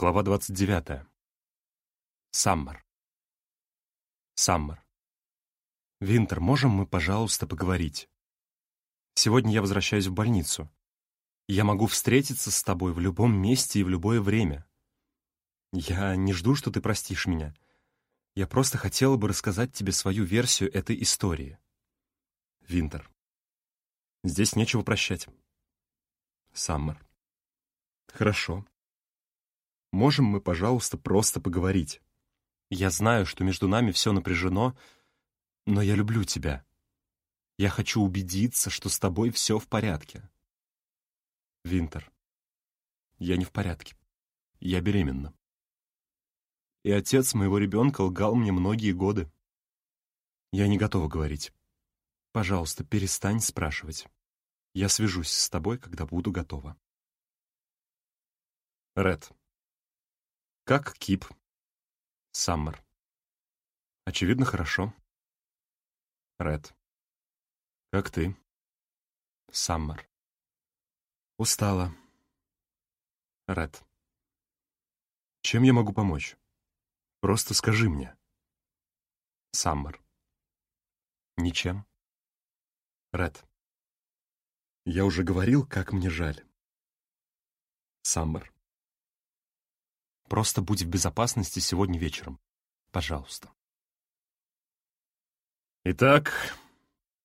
Глава 29. Саммер. Саммер. Винтер, можем мы, пожалуйста, поговорить? Сегодня я возвращаюсь в больницу. Я могу встретиться с тобой в любом месте и в любое время. Я не жду, что ты простишь меня. Я просто хотела бы рассказать тебе свою версию этой истории. Винтер. Здесь нечего прощать. Саммер. Хорошо. Можем мы, пожалуйста, просто поговорить? Я знаю, что между нами все напряжено, но я люблю тебя. Я хочу убедиться, что с тобой все в порядке. Винтер. Я не в порядке. Я беременна. И отец моего ребенка лгал мне многие годы. Я не готова говорить. Пожалуйста, перестань спрашивать. Я свяжусь с тобой, когда буду готова. Ред. Как Кип? Саммер. Очевидно, хорошо. Ред. Как ты? Саммер. Устала. Ред. Чем я могу помочь? Просто скажи мне. Саммер. Ничем. Ред. Я уже говорил, как мне жаль. Саммер. Просто будь в безопасности сегодня вечером. Пожалуйста. Итак,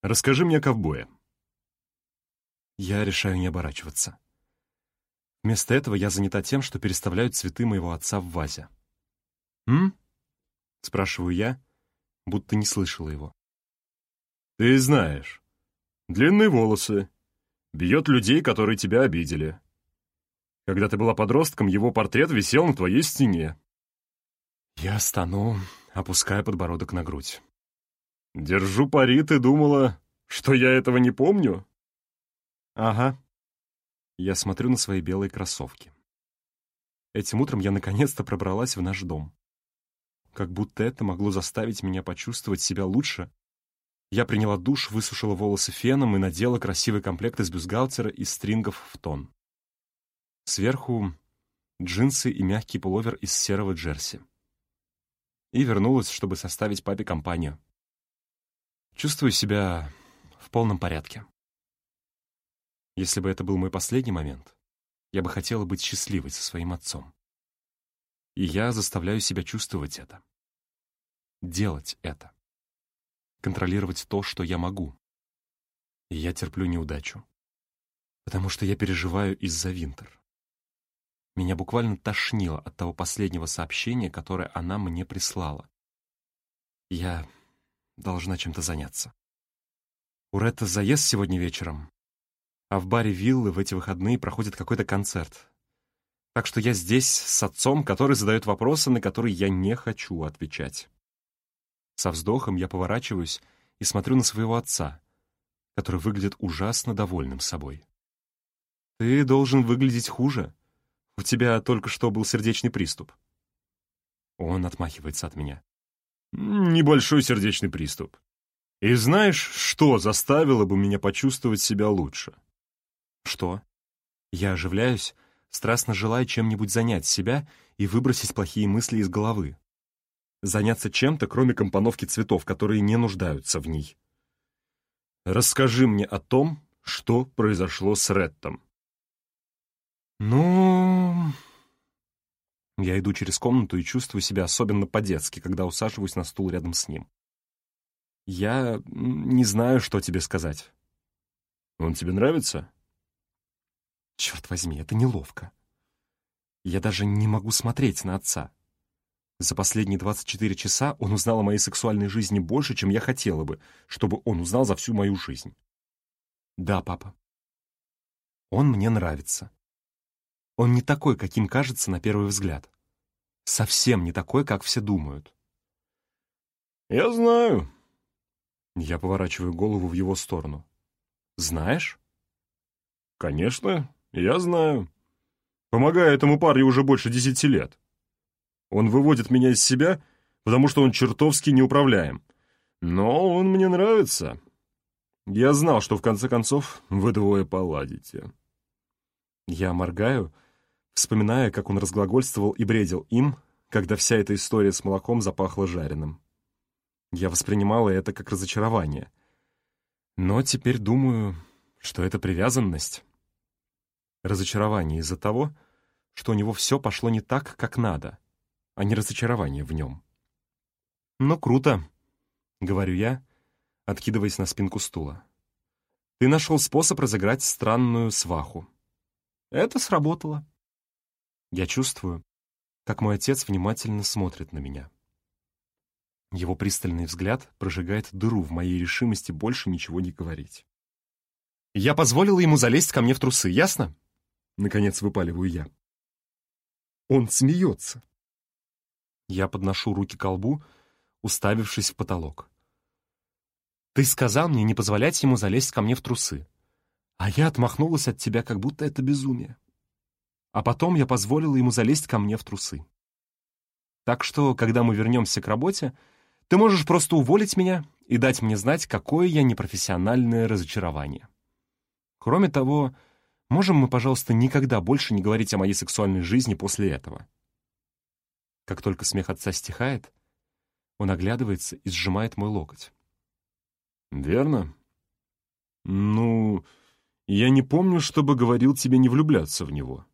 расскажи мне о ковбое. Я решаю не оборачиваться. Вместо этого я занята тем, что переставляю цветы моего отца в вазе. «М?» — спрашиваю я, будто не слышала его. «Ты знаешь. Длинные волосы. Бьет людей, которые тебя обидели. Когда ты была подростком, его портрет висел на твоей стене. Я стану, опуская подбородок на грудь. Держу пари, ты думала, что я этого не помню? Ага. Я смотрю на свои белые кроссовки. Этим утром я наконец-то пробралась в наш дом. Как будто это могло заставить меня почувствовать себя лучше. Я приняла душ, высушила волосы феном и надела красивый комплект из бюстгальтера и стрингов в тон. Сверху джинсы и мягкий пуловер из серого джерси. И вернулась, чтобы составить папе компанию. Чувствую себя в полном порядке. Если бы это был мой последний момент, я бы хотела быть счастливой со своим отцом. И я заставляю себя чувствовать это. Делать это. Контролировать то, что я могу. И я терплю неудачу. Потому что я переживаю из-за Винтер. Меня буквально тошнило от того последнего сообщения, которое она мне прислала. Я должна чем-то заняться. У Ретта заезд сегодня вечером, а в баре виллы в эти выходные проходит какой-то концерт. Так что я здесь с отцом, который задает вопросы, на которые я не хочу отвечать. Со вздохом я поворачиваюсь и смотрю на своего отца, который выглядит ужасно довольным собой. «Ты должен выглядеть хуже», у тебя только что был сердечный приступ». Он отмахивается от меня. «Небольшой сердечный приступ. И знаешь, что заставило бы меня почувствовать себя лучше?» «Что?» Я оживляюсь, страстно желая чем-нибудь занять себя и выбросить плохие мысли из головы. Заняться чем-то, кроме компоновки цветов, которые не нуждаются в ней. «Расскажи мне о том, что произошло с Реттом». «Ну...» Я иду через комнату и чувствую себя особенно по-детски, когда усаживаюсь на стул рядом с ним. «Я не знаю, что тебе сказать». «Он тебе нравится?» «Черт возьми, это неловко. Я даже не могу смотреть на отца. За последние 24 часа он узнал о моей сексуальной жизни больше, чем я хотела бы, чтобы он узнал за всю мою жизнь. Да, папа. Он мне нравится. Он не такой, каким кажется на первый взгляд. Совсем не такой, как все думают. «Я знаю». Я поворачиваю голову в его сторону. «Знаешь?» «Конечно, я знаю. Помогаю этому парню уже больше десяти лет. Он выводит меня из себя, потому что он чертовски неуправляем. Но он мне нравится. Я знал, что в конце концов вы двое поладите». Я моргаю, вспоминая, как он разглагольствовал и бредил им, когда вся эта история с молоком запахла жареным. Я воспринимала это как разочарование. Но теперь думаю, что это привязанность. Разочарование из-за того, что у него все пошло не так, как надо, а не разочарование в нем. «Ну, круто», — говорю я, откидываясь на спинку стула. «Ты нашел способ разыграть странную сваху. Это сработало». Я чувствую, как мой отец внимательно смотрит на меня. Его пристальный взгляд прожигает дыру в моей решимости больше ничего не говорить. «Я позволила ему залезть ко мне в трусы, ясно?» Наконец выпаливаю я. Он смеется. Я подношу руки к колбу, уставившись в потолок. «Ты сказал мне не позволять ему залезть ко мне в трусы, а я отмахнулась от тебя, как будто это безумие. А потом я позволила ему залезть ко мне в трусы. Так что, когда мы вернемся к работе, ты можешь просто уволить меня и дать мне знать, какое я непрофессиональное разочарование. Кроме того, можем мы, пожалуйста, никогда больше не говорить о моей сексуальной жизни после этого?» Как только смех отца стихает, он оглядывается и сжимает мой локоть. «Верно? Ну, я не помню, чтобы говорил тебе не влюбляться в него».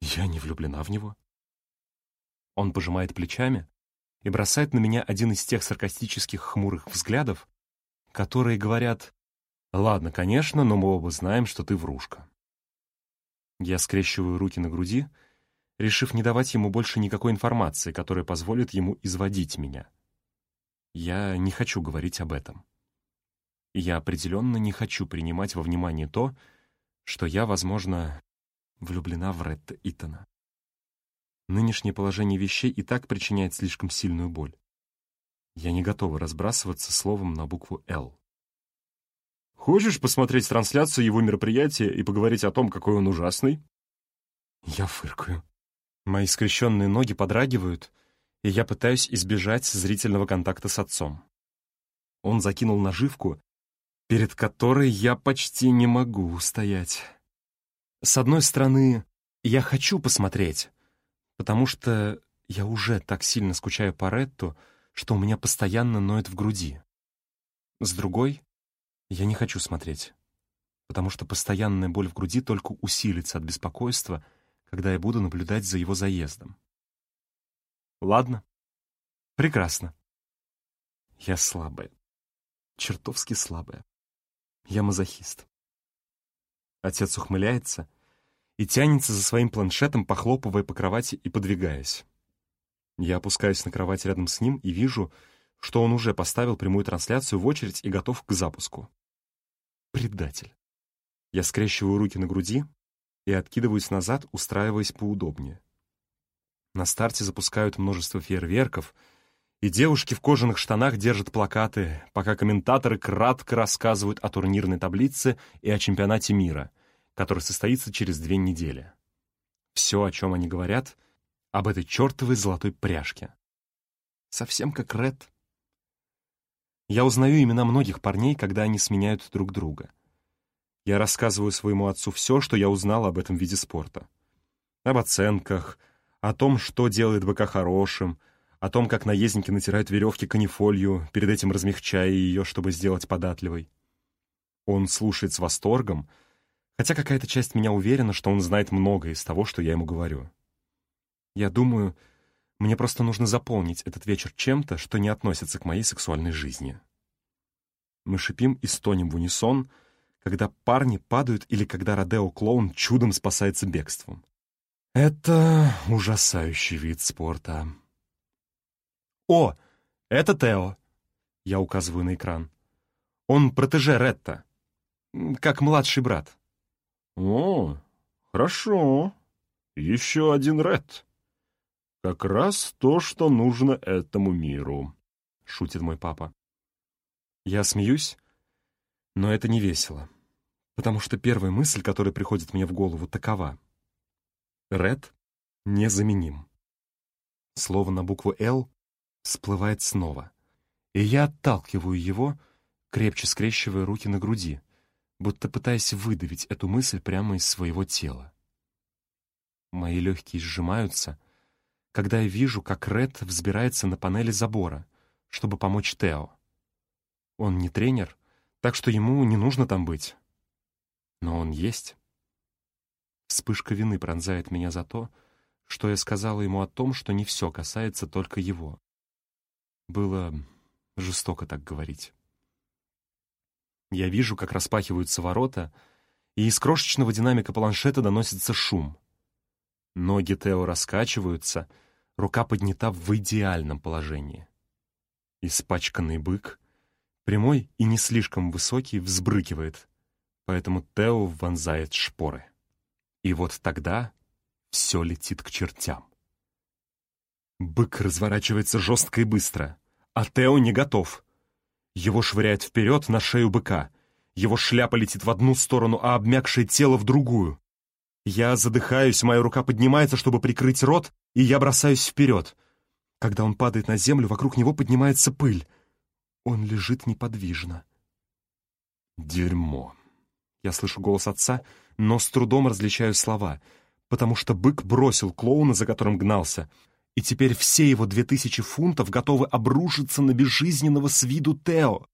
«Я не влюблена в него?» Он пожимает плечами, и бросает на меня один из тех саркастических хмурых взглядов, которые говорят «Ладно, конечно, но мы оба знаем, что ты врушка». Я скрещиваю руки на груди, решив не давать ему больше никакой информации, которая позволит ему изводить меня. Я не хочу говорить об этом. я определенно не хочу принимать во внимание то, что я, возможно, влюблена в Ретта Итана. Нынешнее положение вещей и так причиняет слишком сильную боль. Я не готова разбрасываться словом на букву «Л». «Хочешь посмотреть трансляцию его мероприятия и поговорить о том, какой он ужасный?» Я фыркаю. Мои скрещенные ноги подрагивают, и я пытаюсь избежать зрительного контакта с отцом. Он закинул наживку, перед которой я почти не могу устоять. С одной стороны, я хочу посмотреть, потому что я уже так сильно скучаю по Ретту, что у меня постоянно ноет в груди. С другой, я не хочу смотреть, потому что постоянная боль в груди только усилится от беспокойства, когда я буду наблюдать за его заездом. Ладно. Прекрасно. Я слабая. Чертовски слабая. Я мазохист. Отец ухмыляется — и тянется за своим планшетом, похлопывая по кровати и подвигаясь. Я опускаюсь на кровать рядом с ним и вижу, что он уже поставил прямую трансляцию в очередь и готов к запуску. Предатель. Я скрещиваю руки на груди и откидываюсь назад, устраиваясь поудобнее. На старте запускают множество фейерверков, и девушки в кожаных штанах держат плакаты, пока комментаторы кратко рассказывают о турнирной таблице и о чемпионате мира — который состоится через две недели. Все, о чем они говорят, об этой чертовой золотой пряжке. Совсем как Ред. Я узнаю имена многих парней, когда они сменяют друг друга. Я рассказываю своему отцу все, что я узнал об этом виде спорта. Об оценках, о том, что делает быка хорошим, о том, как наездники натирают веревки канифолью, перед этим размягчая ее, чтобы сделать податливой. Он слушает с восторгом, хотя какая-то часть меня уверена, что он знает многое из того, что я ему говорю. Я думаю, мне просто нужно заполнить этот вечер чем-то, что не относится к моей сексуальной жизни. Мы шипим и стонем в унисон, когда парни падают или когда Родео-клоун чудом спасается бегством. Это ужасающий вид спорта. «О, это Тео!» Я указываю на экран. «Он протеже Ретта, как младший брат». «О, хорошо. Еще один Ред. Как раз то, что нужно этому миру», — шутит мой папа. Я смеюсь, но это не весело, потому что первая мысль, которая приходит мне в голову, такова. Ред незаменим. Слово на букву «Л» всплывает снова, и я отталкиваю его, крепче скрещивая руки на груди — будто пытаясь выдавить эту мысль прямо из своего тела. Мои легкие сжимаются, когда я вижу, как Ред взбирается на панели забора, чтобы помочь Тео. Он не тренер, так что ему не нужно там быть. Но он есть. Вспышка вины пронзает меня за то, что я сказала ему о том, что не все касается только его. Было жестоко так говорить. Я вижу, как распахиваются ворота, и из крошечного динамика планшета доносится шум. Ноги Тео раскачиваются, рука поднята в идеальном положении. Испачканный бык, прямой и не слишком высокий, взбрыкивает, поэтому Тео вонзает шпоры. И вот тогда все летит к чертям. Бык разворачивается жестко и быстро, а Тео не готов. Его швыряет вперед на шею быка. Его шляпа летит в одну сторону, а обмякшее тело в другую. Я задыхаюсь, моя рука поднимается, чтобы прикрыть рот, и я бросаюсь вперед. Когда он падает на землю, вокруг него поднимается пыль. Он лежит неподвижно. Дерьмо. Я слышу голос отца, но с трудом различаю слова, потому что бык бросил клоуна, за которым гнался, и теперь все его две тысячи фунтов готовы обрушиться на безжизненного с виду Тео.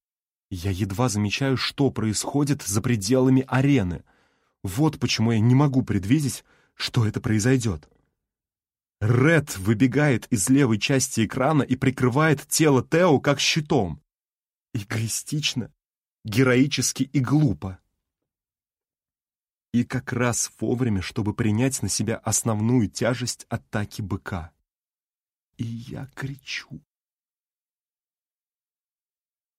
Я едва замечаю, что происходит за пределами арены. Вот почему я не могу предвидеть, что это произойдет. Ред выбегает из левой части экрана и прикрывает тело Тео как щитом. Эгоистично, героически и глупо. И как раз вовремя, чтобы принять на себя основную тяжесть атаки быка. И я кричу.